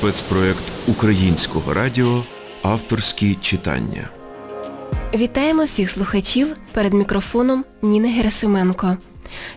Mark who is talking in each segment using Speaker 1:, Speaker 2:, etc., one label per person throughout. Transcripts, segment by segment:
Speaker 1: спецпроект Українського радіо Авторські читання.
Speaker 2: Вітаємо всіх слухачів перед мікрофоном Ніни Герасименко.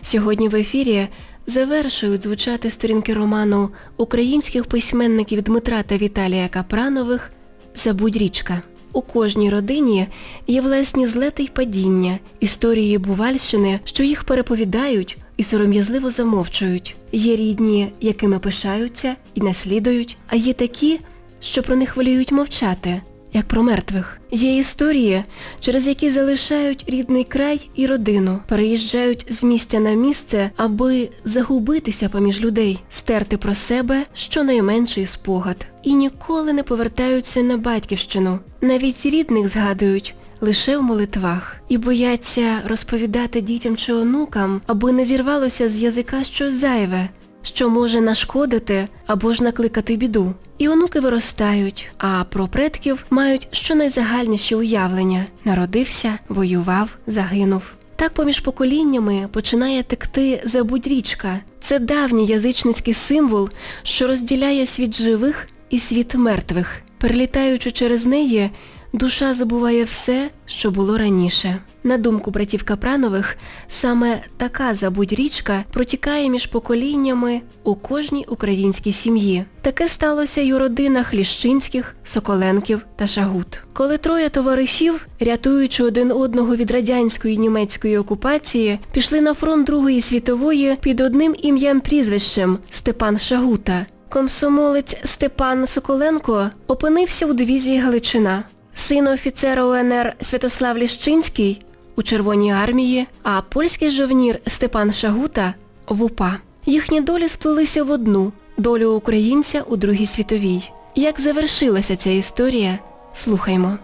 Speaker 2: Сьогодні в ефірі завершують звучати сторінки роману українських письменників Дмитра та Віталія Капранових Забудь річка. У кожній родині є власні злети й падіння, історії Бувальщини, що їх переповідають і сором'язливо замовчують. Є рідні, якими пишаються і наслідують, а є такі, що про них воліють мовчати, як про мертвих. Є історії, через які залишають рідний край і родину, переїжджають з місця на місце, аби загубитися поміж людей, стерти про себе щонайменший спогад. І ніколи не повертаються на батьківщину. Навіть рідних згадують лише в молитвах і бояться розповідати дітям чи онукам, аби не зірвалося з язика щось зайве, що може нашкодити або ж накликати біду. І онуки виростають, а про предків мають щонайзагальніші уявлення. Народився, воював, загинув. Так поміж поколіннями починає текти забудь річка. Це давній язичницький символ, що розділяє світ живих і світ мертвих. Перелітаючи через неї, душа забуває все, що було раніше. На думку братів Капранових, саме така забудь річка протікає між поколіннями у кожній українській сім'ї. Таке сталося й у родинах Ліщинських, Соколенків та Шагут. Коли троє товаришів, рятуючи один одного від радянської і німецької окупації, пішли на фронт Другої світової під одним ім'ям-прізвищем Степан Шагута. Комсомолець Степан Соколенко опинився у дивізії Галичина. Син офіцера УНР Святослав Ліщинський у Червоній армії, а польський жовнір Степан Шагута в УПА. Їхні долі сплелися в одну долю українця у Другій світовій. Як завершилася ця історія, слухаймо.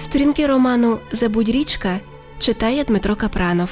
Speaker 2: Сторінки роману Забудь річка читає Дмитро Капранов.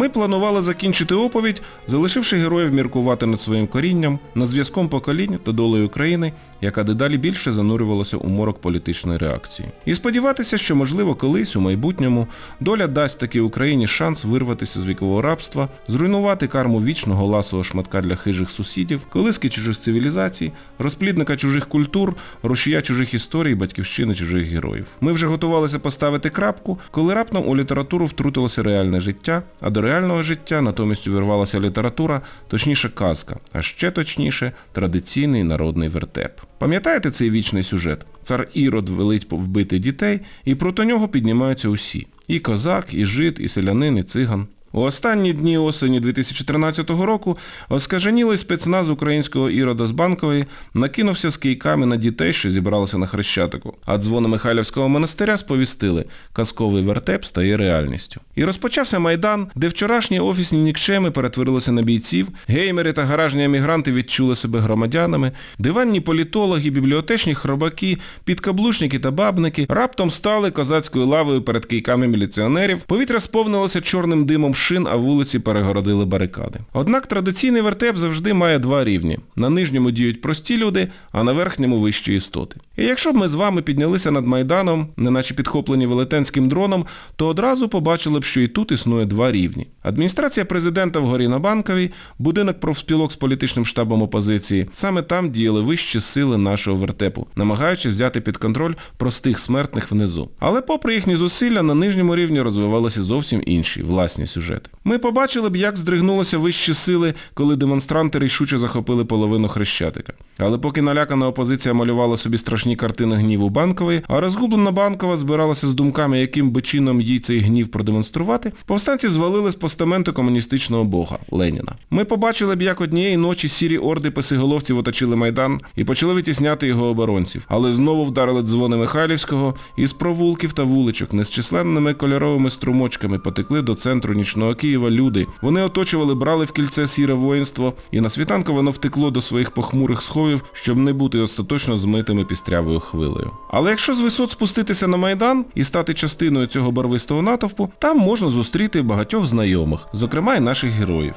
Speaker 3: Ми планували закінчити оповідь, залишивши героїв міркувати над своїм корінням, над зв'язком поколінь та долею країни, яка дедалі більше занурювалася у морок політичної реакції. І сподіватися, що, можливо, колись у майбутньому доля дасть таки Україні шанс вирватися з вікового рабства, зруйнувати карму вічного ласового шматка для хижих сусідів, колиски чужих цивілізацій, розплідника чужих культур, рушія чужих історій, батьківщини чужих героїв. Ми вже готувалися поставити крапку, коли раптом у літературу втрутилося реальне життя, а до реального життя натомість увірвалася література, точніше казка, а ще точніше традиційний народний вертеп. Пам'ятаєте цей вічний сюжет? Цар Ірод велить вбити дітей, і проти нього піднімаються усі. І козак, і жид, і селянин, і циган. У останні дні осені 2013 року оскаженілий спецназ українського Ірода з Банкової накинувся з кийками на дітей, що зібралися на Хрещатику, а дзвони Михайлівського монастиря сповістили, казковий вертеп стає реальністю. І розпочався Майдан, де вчорашні офісні нікчеми перетворилися на бійців, геймери та гаражні емігранти відчули себе громадянами, диванні політологи, бібліотечні хробаки, підкаблучники та бабники раптом стали козацькою лавою перед кийками міліціонерів, повітря сповнилося чорним димом шин, а вулиці перегородили барикади. Однак традиційний вертеп завжди має два рівні. На нижньому діють прості люди, а на верхньому вищі істоти. І якщо б ми з вами піднялися над Майданом, неначе підхоплені велетенським дроном, то одразу побачили б, що і тут існує два рівні. Адміністрація президента вгорі на Банковій, будинок профспілок з політичним штабом опозиції, саме там діяли вищі сили нашого вертепу, намагаючись взяти під контроль простих смертних внизу. Але попри їхні зусилля, на нижньому рівні розвивалися зовсім інші власні сюжети. Ми побачили б, як здригнулися вищі сили, коли демонстранти рішуче захопили половину Хрещатика. Але поки налякана опозиція малювала собі страшні картини гніву Банкової, а розгублена Банкова збиралася з думками, яким би чином їй цей гнів продемонструвати, повстанці звалили з постаменту комуністичного бога Леніна. Ми побачили б, як однієї ночі сірі орди писиголовців оточили Майдан і почали витісняти його оборонців, але знову вдарили дзвони Михайлівського і з провулків та вуличок незчисленними кольоровими струмочками потекли до центру нічного Києва люди. Вони оточували, брали в кільце сіре воїнство, і на світанку воно втекло до своїх похмурих сховів, щоб не бути остаточно змитими пістрявою хвилею. Але якщо з висот спуститися на Майдан і стати частиною цього барвистого натовпу, там можна зустріти багатьох знайомих, зокрема і наших героїв.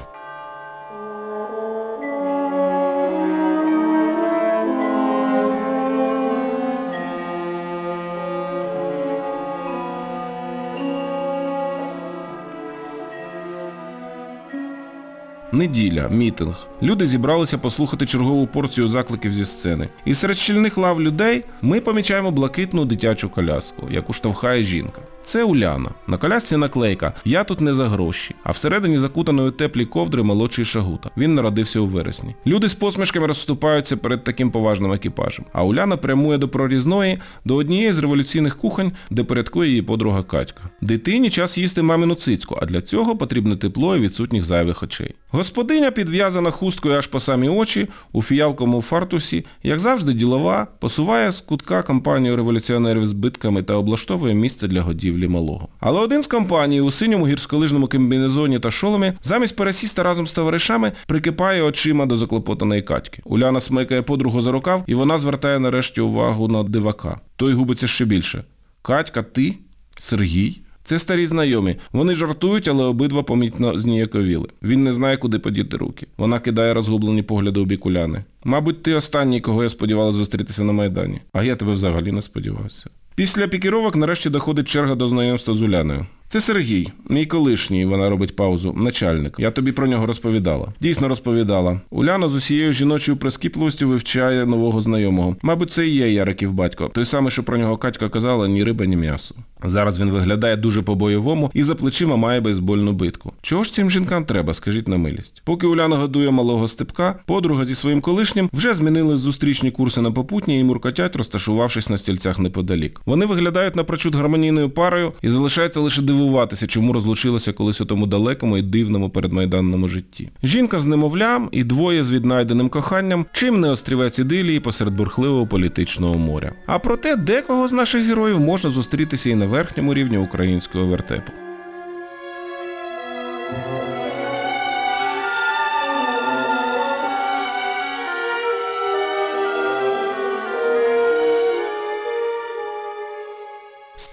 Speaker 3: Неділя, мітинг. Люди зібралися послухати чергову порцію закликів зі сцени. І серед щільних лав людей ми помічаємо блакитну дитячу коляску, яку штовхає жінка. Це Уляна. На колясці наклейка Я тут не за гроші, а всередині закутаної теплі ковдри молодший шагута. Він народився у вересні. Люди з посмішками розступаються перед таким поважним екіпажем. А Уляна прямує до прорізної, до однієї з революційних кухонь, де порядкує її подруга Катька. Дитині час їсти мамину цицьку, а для цього потрібне тепло і відсутніх зайвих очей. Господиня підв'язана хусткою аж по самі очі, у фіялковому фартусі, як завжди ділова, посуває з кутка компанію революціонерів з битками та облаштовує місце для годівлі малого. Але один з компанії у синьому гірськолижному комбінезоні та шоломі замість пересісти разом з товаришами прикипає очима до заклопотаної Катьки. Уляна смикає подругу за рукав і вона звертає нарешті увагу на дивака. Той губиться ще більше. Катька, ти? Сергій? Це старі знайомі. Вони жартують, але обидва помітно зніяковіли. Він не знає, куди подіти руки. Вона кидає розгублені погляди у бік. Мабуть, ти останній, кого я сподівалася зустрітися на Майдані. А я тебе взагалі не сподівався. Після пікіровок нарешті доходить черга до знайомства з Уляною. Це Сергій, мій колишній, вона робить паузу, начальник. Я тобі про нього розповідала. Дійсно розповідала. Уляна з усією жіночою прискіпливістю вивчає нового знайомого. Мабуть, це і є Яриків батько. Той самий, що про нього Катька казала, ні риба, ні м'ясо. Зараз він виглядає дуже по-бойовому і за плечима має бейсбольну битку. Чого ж цим жінкам треба, скажіть на милість? Поки Уляна годує малого степка, подруга зі своїм колишнім вже змінили зустрічні курси на попутні і муркотять, розташувавшись на стільцях неподалік. Вони виглядають напрочуд гармонійною парою і залишається лише дивуватися, чому розлучилися колись у тому далекому і дивному передмайданному житті. Жінка з немовлям і двоє з віднайденим коханням, чим не острівець ідилії посеред бурхливого політичного моря. А проте декого з наших героїв можна зустрітися і на верхньому рівні українського вертепу.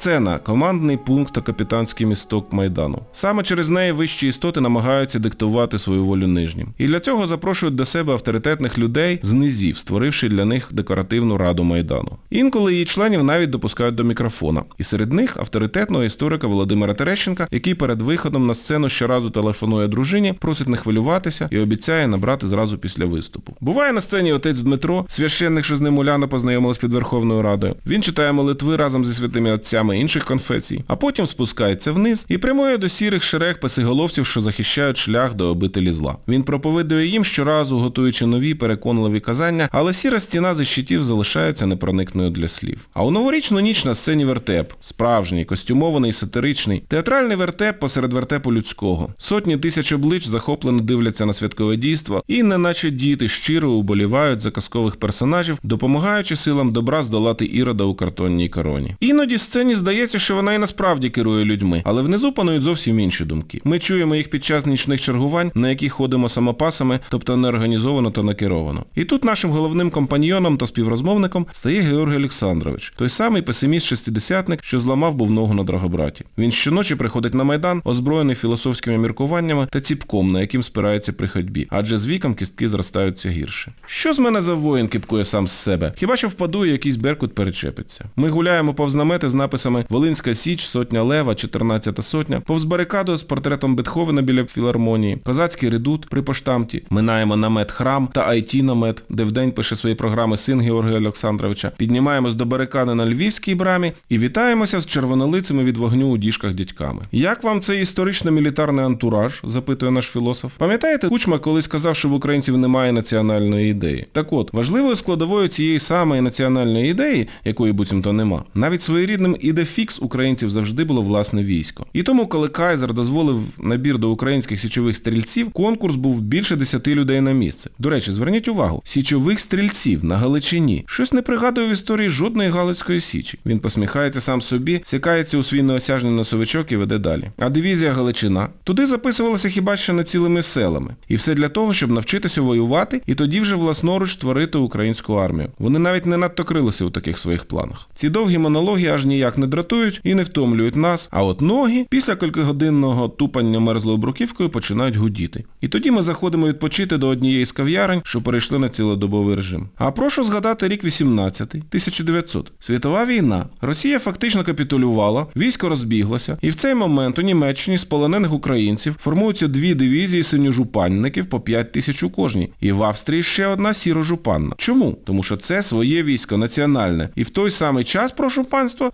Speaker 3: Сцена командний пункт та капітанський місток Майдану. Саме через неї вищі істоти намагаються диктувати свою волю нижнім. І для цього запрошують до себе авторитетних людей з низів, створивши для них декоративну раду Майдану. Інколи її членів навіть допускають до мікрофона. І серед них авторитетного історика Володимира Терещенка, який перед виходом на сцену щоразу телефонує дружині, просить не хвилюватися і обіцяє набрати зразу після виступу. Буває на сцені отець Дмитро, священник, що з ним Уляна познайомилась під Верховною Радою. Він читає молитви разом зі святими отцями інших конфесій, а потім спускається вниз і прямує до сірих шерег песиголовців, що захищають шлях до обителі зла. Він проповідує їм щоразу, готуючи нові переконливі казання, але сіра стіна зі щитів залишається непроникною для слів. А у новорічну ніч на сцені вертеп, справжній, костюмований, сатиричний, театральний вертеп посеред вертепу людського. Сотні тисяч облич захоплено дивляться на святкове дійство і, неначе діти, щиро уболівають за казкових персонажів, допомагаючи силам добра здолати ірода у картонній короні. Іноді сцені здається, що вона і насправді керує людьми, але внизу панують зовсім інші думки. Ми чуємо їх під час нічних чергувань, на які ходимо самопасами, тобто неорганізовано та накеровано. І тут нашим головним компаньйоном та співрозмовником стає Георгій Олександрович, той самий песиміст-шестидесятник, що зламав був ногу на Драгобраті. Він щоночі приходить на Майдан, озброєний філософськими міркуваннями та ціпком, на яким спирається при ходьбі, адже з віком кістки зростаються гірше. Що з мене за воїн кипкує сам з себе? Хіба що впаду і якийсь беркут перечепиться. Ми гуляємо повз намети з написами Волинська Січ, Сотня Лева, 14 сотня, повз барикаду з портретом Бетховена біля філармонії, Козацький редут при поштамті, минаємо намет храм та IT намет, де вдень пише свої програми син Георгія Олександровича, піднімаємось до барикади на Львівській брамі і вітаємося з червонолицими від вогню у діжках дядьками. Як вам цей історично-мілітарний антураж? запитує наш філософ. Пам'ятаєте, Кучма колись сказав, що в українців немає національної ідеї. Так от, важливою складовою цієї самої національної ідеї, якої буцімто нема, навіть своєрідним ідефікс українців завжди було власне військо. І тому, коли Кайзер дозволив набір до українських січових стрільців, конкурс був більше 10 людей на місце. До речі, зверніть увагу, січових стрільців на Галичині. Щось не пригадую в історії жодної Галицької січі. Він посміхається сам собі, сякається у свій неосяжний носовичок і веде далі. А дивізія Галичина? Туди записувалися хіба що не цілими селами. І все для того, щоб навчитися воювати і тоді вже власноруч створити українську армію. Вони навіть не надто крилися у таких своїх планах. Ці довгі монологи аж ніяк не дратують і не втомлюють нас, а от ноги після кількогодинного тупання мерзлою бруківкою починають гудіти. І тоді ми заходимо відпочити до однієї з кав'ярень, що перейшли на цілодобовий режим. А прошу згадати рік 18, 1900. Світова війна. Росія фактично капітулювала, військо розбіглося, і в цей момент у Німеччині з полонених українців формуються дві дивізії синьожупанників по 5 тисяч у кожній. І в Австрії ще одна сірожупанна. Чому? Тому що це своє військо національне. І в той самий час, прошу панство,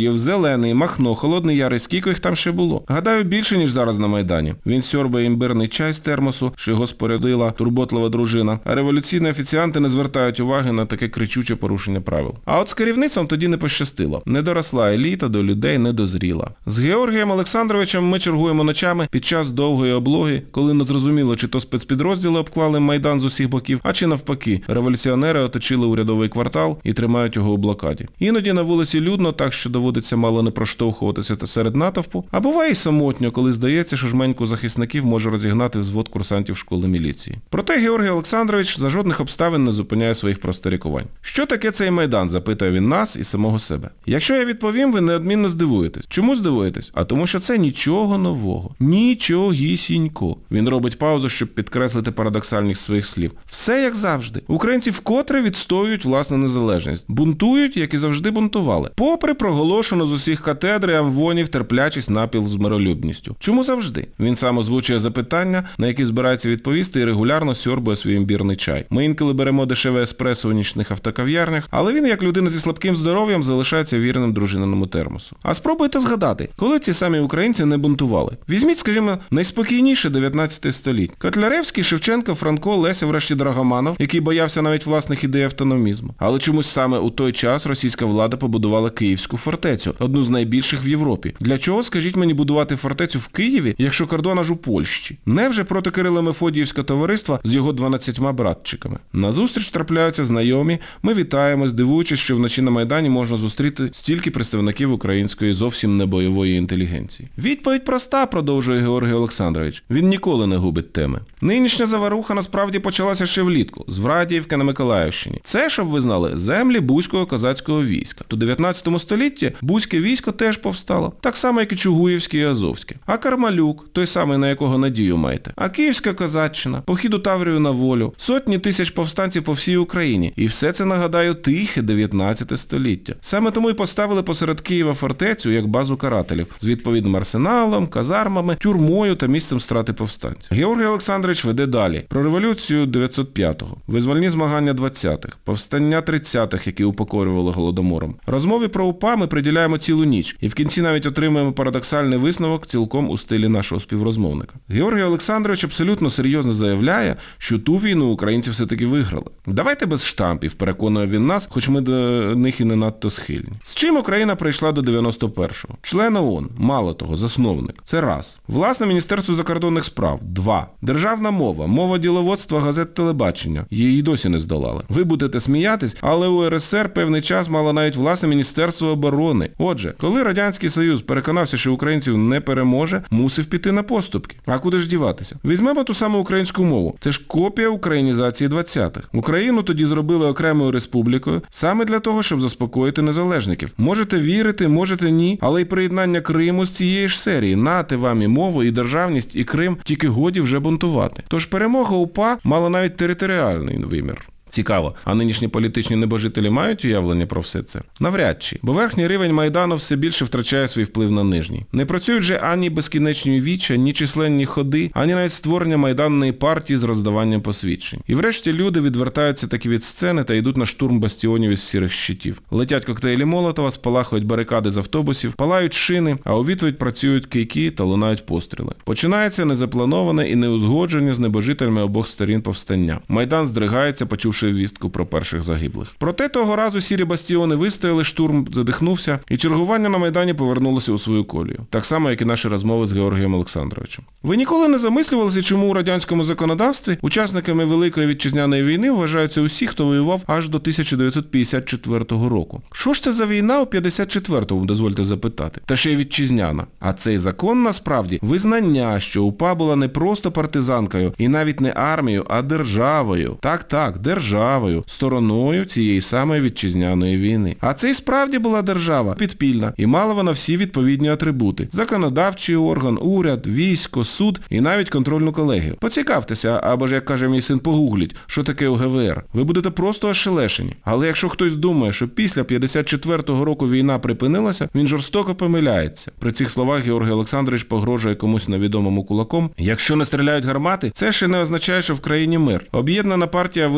Speaker 3: Григор'єв, Зелений, Махно, Холодний Яр і скільки їх там ще було. Гадаю, більше, ніж зараз на Майдані. Він сьорбає імбирний чай з термосу, що його спорядила турботлива дружина, а революційні офіціанти не звертають уваги на таке кричуче порушення правил. А от з керівництвом тоді не пощастило. Не доросла еліта, до людей не дозріла. З Георгієм Олександровичем ми чергуємо ночами під час довгої облоги, коли не зрозуміло, чи то спецпідрозділи обклали Майдан з усіх боків, а чи навпаки, революціонери оточили урядовий квартал і тримають його у блокаді. Іноді на вулиці людно, так що доводиться мало не проштовхуватися та серед натовпу, а буває й самотньо, коли здається, що жменьку захисників може розігнати взвод курсантів школи міліції. Проте Георгій Олександрович за жодних обставин не зупиняє своїх просторікувань. Що таке цей майдан? запитує він нас і самого себе. Якщо я відповім, ви неодмінно здивуєтесь. Чому здивуєтесь? А тому що це нічого нового. Нічогісінько. Він робить паузу, щоб підкреслити парадоксальність своїх слів. Все як завжди. Українці вкотре відстоюють власну незалежність. Бунтують, як і завжди бунтували. Попри проголошену з усіх катедри амвонів терплячість напіл з миролюбністю. Чому завжди? Він сам озвучує запитання, на які збирається відповісти і регулярно сьорбує свій імбірний чай. Ми інколи беремо дешеве еспресо у нічних автокав'ярнях, але він, як людина зі слабким здоров'ям, залишається вірним дружининому термосу. А спробуйте згадати, коли ці самі українці не бунтували. Візьміть, скажімо, найспокійніше 19 століть. Котляревський, Шевченко, Франко, Леся, врешті Драгоманов, який боявся навіть власних ідей автономізму. Але чомусь саме у той час російська влада побудувала Київську фортецю, одну з найбільших в Європі. Для чого, скажіть мені, будувати фортецю в Києві, якщо кордон аж у Польщі? Невже проти Кирила Мефодіївського товариства з його 12 братчиками? Назустріч трапляються знайомі, ми вітаємось, дивуючись, що вночі на Майдані можна зустріти стільки представників української зовсім не бойової інтелігенції. Відповідь проста, продовжує Георгій Олександрович. Він ніколи не губить теми. Нинішня заваруха насправді почалася ще влітку, з Врадіївки на Миколаївщині. Це, щоб ви знали, землі Бузького козацького війська. То 19 столітті Бузьке військо теж повстало, так само, як і Чугуївське і Азовське. А Кармалюк, той самий, на якого надію маєте. А Київська козаччина, похід у Таврію на волю, сотні тисяч повстанців по всій Україні. І все це, нагадаю, тихе 19 століття. Саме тому й поставили посеред Києва фортецю як базу карателів з відповідним арсеналом, казармами, тюрмою та місцем страти повстанців. Георгій Олександрович веде далі про революцію 905-го, визвольні змагання 20-х, повстання 30-х, які упокорювали голодомором. Розмові про УПА ми приділяємо цілу ніч, і в кінці навіть отримуємо парадоксальний висновок цілком у стилі нашого співрозмовника. Георгій Олександрович абсолютно серйозно заявляє, що ту війну українці все-таки виграли. Давайте без штампів, переконує він нас, хоч ми до них і не надто схильні. З чим Україна прийшла до 91-го? Член ООН, мало того, засновник. Це раз. Власне Міністерство закордонних справ. Два. Державна мова, мова діловодства, газет телебачення. Її досі не здолали. Ви будете сміятись, але у РСР певний час мало навіть власне Міністерство оборони. Отже, коли Радянський Союз переконався, що українців не переможе, мусив піти на поступки. А куди ж діватися? Візьмемо ту саму українську мову. Це ж копія українізації 20-х. Україну тоді зробили окремою республікою саме для того, щоб заспокоїти незалежників. Можете вірити, можете ні, але й приєднання Криму з цієї ж серії. Нати вам і мову, і державність, і Крим, тільки годі вже бунтувати. Тож перемога УПА мала навіть територіальний вимір. Цікаво, а нинішні політичні небожителі мають уявлення про все це? Навряд чи, бо верхній рівень Майдану все більше втрачає свій вплив на нижній. Не працюють же ані безкінечні віча, ні численні ходи, ані навіть створення майданної партії з роздаванням посвідчень. І врешті люди відвертаються таки від сцени та йдуть на штурм бастіонів із сірих щитів. Летять коктейлі Молотова, спалахують барикади з автобусів, палають шини, а у відповідь працюють кийки та лунають постріли. Починається незаплановане і неузгодження з небожителями обох сторін повстання. Майдан здригається, почувши вістку про перших загиблих. Проте того разу сірі бастіони вистояли, штурм задихнувся, і чергування на Майдані повернулося у свою колію. Так само, як і наші розмови з Георгієм Олександровичем. Ви ніколи не замислювалися, чому у радянському законодавстві учасниками Великої вітчизняної війни вважаються усі, хто воював аж до 1954 року. Що ж це за війна у 54-му, дозвольте запитати? Та ще й вітчизняна. А цей закон насправді визнання, що УПА була не просто партизанкою і навіть не армією, а державою. Так, так, державою державою, стороною цієї самої вітчизняної війни. А це і справді була держава підпільна, і мала вона всі відповідні атрибути. Законодавчий орган, уряд, військо, суд і навіть контрольну колегію. Поцікавтеся, або ж, як каже мій син, погугліть, що таке УГВР. Ви будете просто ошелешені. Але якщо хтось думає, що після 54-го року війна припинилася, він жорстоко помиляється. При цих словах Георгій Олександрович погрожує комусь невідомому кулаком. Якщо не стріляють гармати, це ще не означає, що в країні мир. Об'єднана партія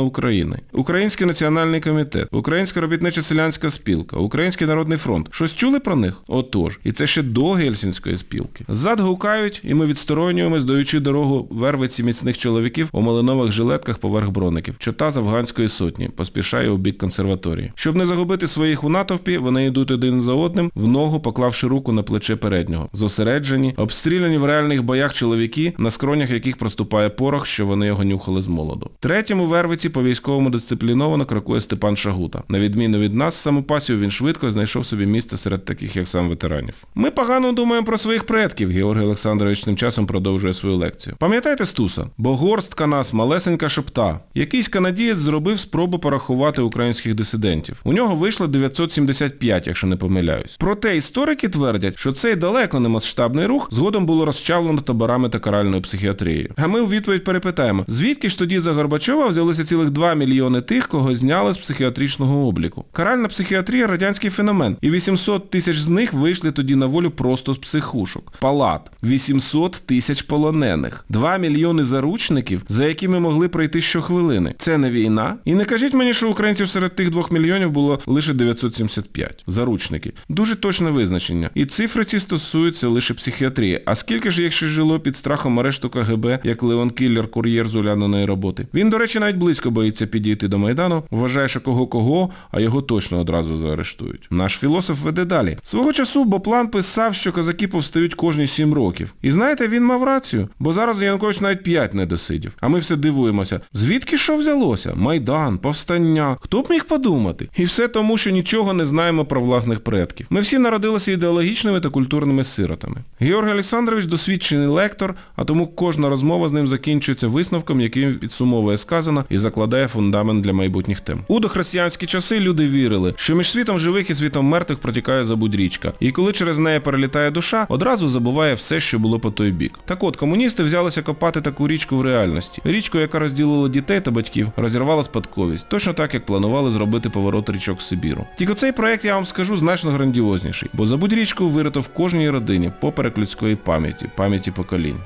Speaker 3: визволена України, Український національний комітет, Українська робітнича селянська спілка, Український народний фронт. Щось чули про них? Отож. І це ще до Гельсінської спілки. Ззад гукають, і ми відсторонюємось, даючи дорогу вервиці міцних чоловіків у малинових жилетках поверх броників. Чота з афганської сотні поспішає у бік консерваторії. Щоб не загубити своїх у натовпі, вони йдуть один за одним, в ногу поклавши руку на плече переднього. Зосереджені, обстріляні в реальних боях чоловіки, на скронях яких проступає порох, що вони його нюхали з молоду. Третьому вервиці по військовому дисципліновано крокує Степан Шагута. На відміну від нас, самопасів він швидко знайшов собі місце серед таких, як сам ветеранів. Ми погано думаємо про своїх предків, Георгій Олександрович тим часом продовжує свою лекцію. Пам'ятаєте Стуса? Бо горстка нас малесенька шепта. Якийсь канадієць зробив спробу порахувати українських дисидентів. У нього вийшло 975, якщо не помиляюсь. Проте історики твердять, що цей далеко не масштабний рух згодом було розчавлено таборами та каральною психіатрією. А ми у відповідь перепитаємо, звідки ж тоді за Горбачова взялися цілих 2 мільйони тих, кого зняли з психіатричного обліку. Каральна психіатрія радянський феномен, і 800 тисяч з них вийшли тоді на волю просто з психушок. Палат. 800 тисяч полонених. 2 мільйони заручників, за якими могли пройти щохвилини. Це не війна? І не кажіть мені, що українців серед тих 2 мільйонів було лише 975. Заручники. Дуже точне визначення. І цифри ці стосуються лише психіатрії. А скільки ж їх ще жило під страхом арешту КГБ, як Леон Кіллер, кур'єр з уляної роботи? Він, до речі, навіть близько боїться підійти до Майдану, вважає, що кого-кого, а його точно одразу заарештують. Наш філософ веде далі. Свого часу Боплан писав, що козаки повстають кожні 7 років. І знаєте, він мав рацію, бо зараз Янкович навіть 5 не досидів. А ми все дивуємося. Звідки що взялося? Майдан, повстання. Хто б міг подумати? І все тому, що нічого не знаємо про власних предків. Ми всі народилися ідеологічними та культурними сиротами. Георгій Олександрович досвідчений лектор, а тому кожна розмова з ним закінчується висновком, який підсумовує сказано і закладає фундамент для майбутніх тем. У дохристиянські часи люди вірили, що між світом живих і світом мертвих протікає забудь річка. І коли через неї перелітає душа, одразу забуває все, що було по той бік. Так от, комуністи взялися копати таку річку в реальності. Річку, яка розділила дітей та батьків, розірвала спадковість, точно так, як планували зробити поворот річок Сибіру. Тільки цей проект, я вам скажу, значно грандіозніший, бо забудь річку вирито в кожній родині, поперек людської пам'яті, пам'яті поколінь.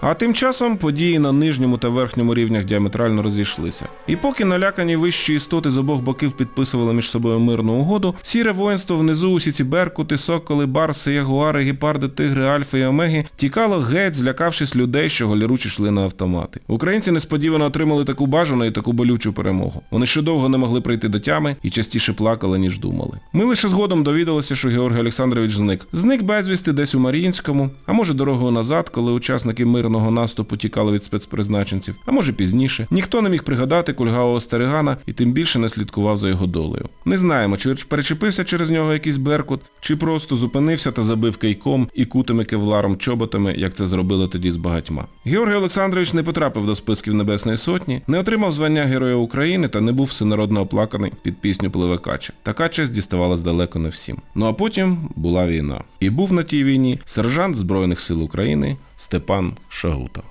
Speaker 3: А тим часом події на нижньому та верхньому рівнях діаметрально розійшлися. І поки налякані вищі істоти з обох боків підписували між собою мирну угоду, сіре воїнство внизу усі ці беркути, соколи, барси, ягуари, гепарди, тигри, альфи і омеги тікало геть, злякавшись людей, що голіручі йшли на автомати. Українці несподівано отримали таку бажану і таку болючу перемогу. Вони ще довго не могли прийти до тями і частіше плакали, ніж думали. Ми лише згодом довідалися, що Георгій Олександрович зник. Зник безвісти десь у Маріїнському, а може дорогою назад, коли учасники мирного наступу тікали від спецпризначенців, а може пізніше. Ніхто не міг пригадати кульгавого старигана і тим більше не слідкував за його долею. Не знаємо, чи перечепився через нього якийсь беркут, чи просто зупинився та забив кийком і кутими кевларом чоботами, як це зробили тоді з багатьма. Георгій Олександрович не потрапив до списків Небесної Сотні, не отримав звання Героя України та не був всенародно оплаканий під пісню Пливе Кача. Така честь діставалась далеко не всім. Ну а потім була війна. І був на тій війні сержант Збройних сил України Степан Шагута.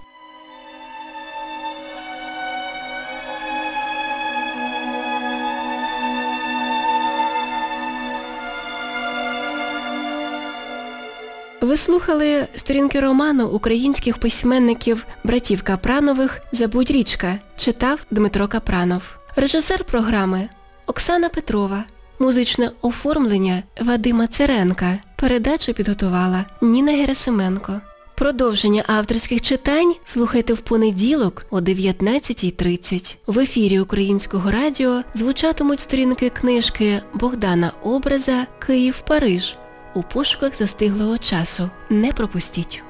Speaker 2: Ви слухали сторінки роману українських письменників братів Капранових Забудь річка. Читав Дмитро Капранов. Режисер програми Оксана Петрова. Музичне оформлення Вадима Церенка. Передачу підготувала Ніна Герасименко. Продовження авторських читань слухайте в понеділок о 19.30. В ефірі Українського радіо звучатимуть сторінки книжки Богдана Образа Київ-Париж у пошуках застиглого часу. Не пропустіть.